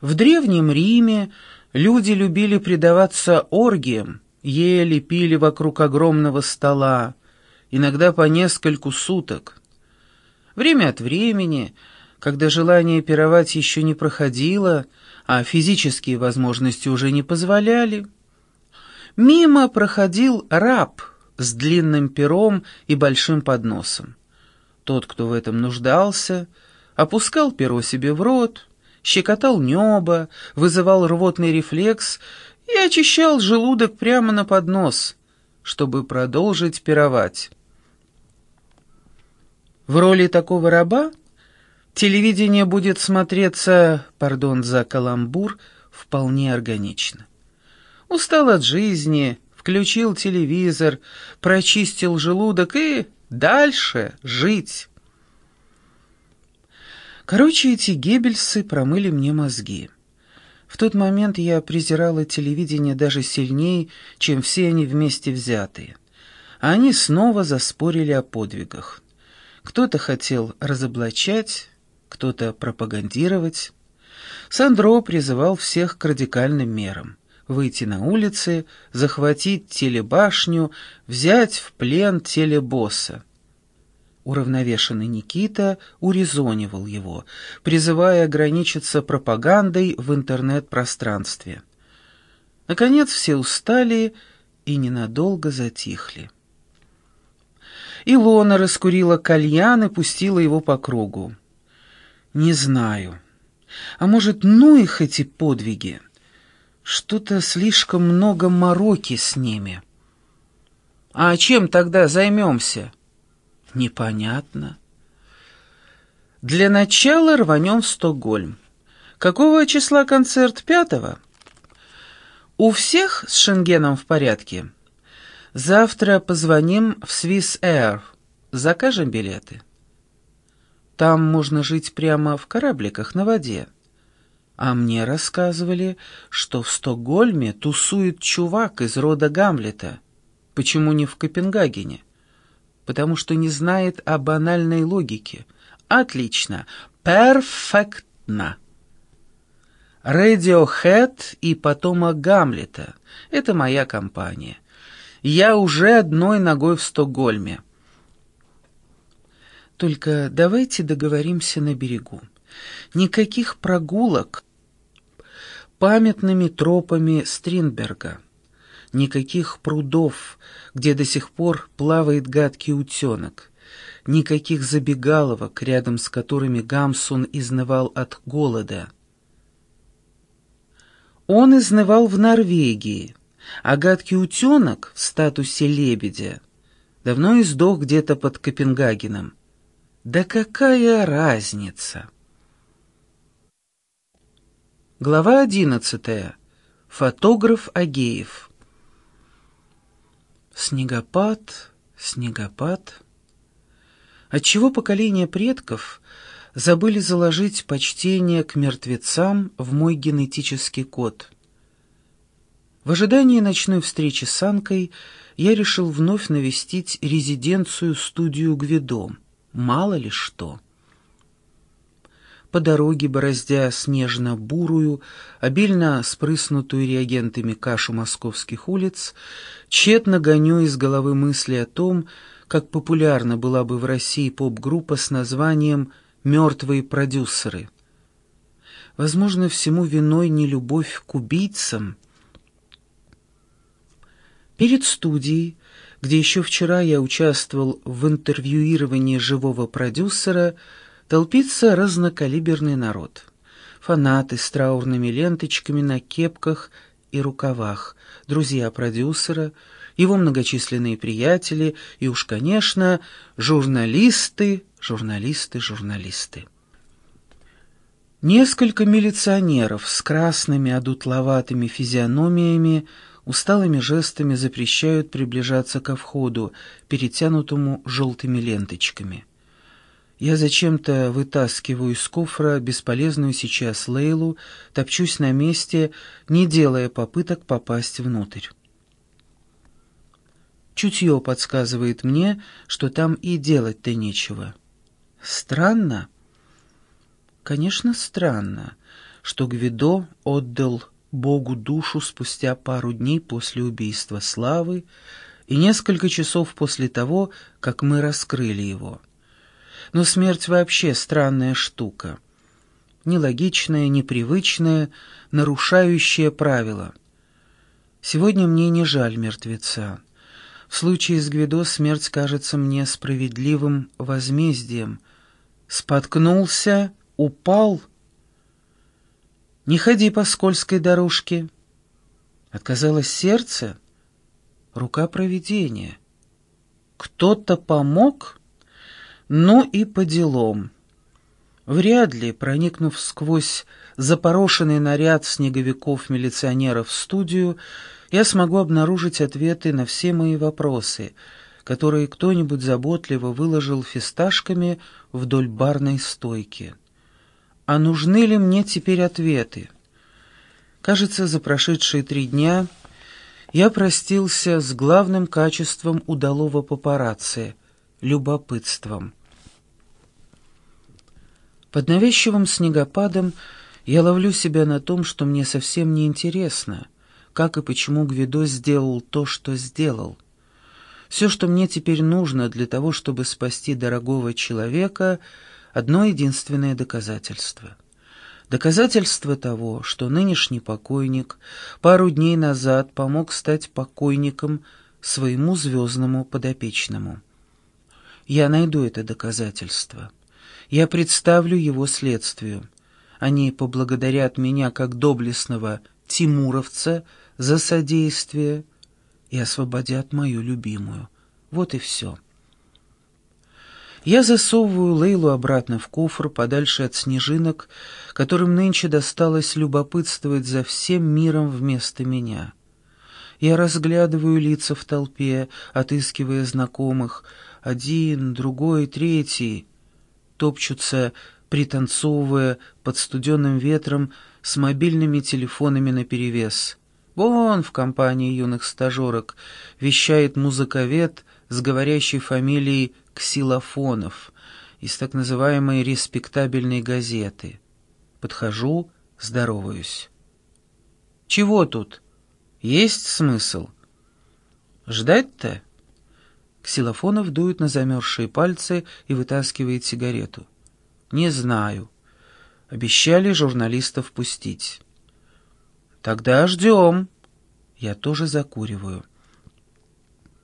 В Древнем Риме люди любили предаваться оргиям, ели, пили вокруг огромного стола, иногда по нескольку суток. Время от времени, когда желание пировать еще не проходило, а физические возможности уже не позволяли, мимо проходил раб с длинным пером и большим подносом. Тот, кто в этом нуждался, опускал перо себе в рот, щекотал небо, вызывал рвотный рефлекс и очищал желудок прямо на поднос, чтобы продолжить пировать. В роли такого раба телевидение будет смотреться, пардон за каламбур, вполне органично. Устал от жизни, включил телевизор, прочистил желудок и дальше жить. Короче, эти геббельсы промыли мне мозги. В тот момент я презирала телевидение даже сильнее, чем все они вместе взятые. А они снова заспорили о подвигах. Кто-то хотел разоблачать, кто-то пропагандировать. Сандро призывал всех к радикальным мерам. Выйти на улицы, захватить телебашню, взять в плен телебосса. Уравновешенный Никита урезонивал его, призывая ограничиться пропагандой в интернет-пространстве. Наконец все устали и ненадолго затихли. Илона раскурила кальян и пустила его по кругу. «Не знаю. А может, ну их эти подвиги? Что-то слишком много мороки с ними». «А чем тогда займемся?» Непонятно. Для начала рванем в Стокгольм. Какого числа концерт? Пятого? У всех с Шенгеном в порядке? Завтра позвоним в Swiss Air. Закажем билеты. Там можно жить прямо в корабликах на воде. А мне рассказывали, что в Стокгольме тусует чувак из рода Гамлета. Почему не в Копенгагене? Потому что не знает о банальной логике. Отлично. Перфектно. Radiohead и потомок Гамлета. Это моя компания. Я уже одной ногой в Стокгольме. Только давайте договоримся на берегу. Никаких прогулок памятными тропами Стринберга никаких прудов, где до сих пор плавает гадкий утенок, никаких забегаловок, рядом с которыми Гамсун изнывал от голода. Он изнывал в Норвегии, а гадкий утенок в статусе лебедя давно издох где-то под Копенгагеном. Да какая разница? Глава одиннадцатая. Фотограф Агеев. Снегопад, снегопад. Отчего поколения предков забыли заложить почтение к мертвецам в мой генетический код? В ожидании ночной встречи с Анкой я решил вновь навестить резиденцию-студию Гвидо. Мало ли что по дороге, бороздя снежно-бурую, обильно спрыснутую реагентами кашу московских улиц, тщетно гоню из головы мысли о том, как популярна была бы в России поп-группа с названием «Мертвые продюсеры». Возможно, всему виной не любовь к убийцам. Перед студией, где еще вчера я участвовал в интервьюировании живого продюсера, толпится разнокалиберный народ. Фанаты с траурными ленточками на кепках и рукавах, друзья продюсера, его многочисленные приятели и уж, конечно, журналисты, журналисты, журналисты. Несколько милиционеров с красными одутловатыми физиономиями усталыми жестами запрещают приближаться ко входу, перетянутому желтыми ленточками. Я зачем-то вытаскиваю из кофра бесполезную сейчас Лейлу, топчусь на месте, не делая попыток попасть внутрь. Чутье подсказывает мне, что там и делать-то нечего. Странно? Конечно, странно, что Гвидо отдал Богу душу спустя пару дней после убийства Славы и несколько часов после того, как мы раскрыли его. Но смерть вообще странная штука. Нелогичная, непривычная, нарушающая правила. Сегодня мне не жаль мертвеца. В случае с Гвидо смерть кажется мне справедливым возмездием. Споткнулся, упал. Не ходи по скользкой дорожке. Отказалось сердце, рука провидения. Кто-то помог? Ну и по делам. Вряд ли, проникнув сквозь запорошенный наряд снеговиков-милиционеров в студию, я смогу обнаружить ответы на все мои вопросы, которые кто-нибудь заботливо выложил фисташками вдоль барной стойки. А нужны ли мне теперь ответы? Кажется, за прошедшие три дня я простился с главным качеством удалого папарацци — любопытством. Под навязчивым снегопадом я ловлю себя на том, что мне совсем не интересно, как и почему Гвидо сделал то, что сделал. Все, что мне теперь нужно для того, чтобы спасти дорогого человека, одно единственное доказательство. Доказательство того, что нынешний покойник пару дней назад помог стать покойником своему звездному подопечному. Я найду это доказательство. Я представлю его следствию. Они поблагодарят меня как доблестного тимуровца за содействие и освободят мою любимую. Вот и все. Я засовываю Лейлу обратно в кофр, подальше от снежинок, которым нынче досталось любопытствовать за всем миром вместо меня. Я разглядываю лица в толпе, отыскивая знакомых. Один, другой, третий топчутся, пританцовывая под студенным ветром с мобильными телефонами наперевес. Вон в компании юных стажерок вещает музыковед с говорящей фамилией Ксилофонов из так называемой респектабельной газеты. Подхожу, здороваюсь. «Чего тут? Есть смысл?» «Ждать-то?» Ксилофонов дует на замерзшие пальцы и вытаскивает сигарету. «Не знаю. Обещали журналистов пустить». «Тогда ждем». Я тоже закуриваю.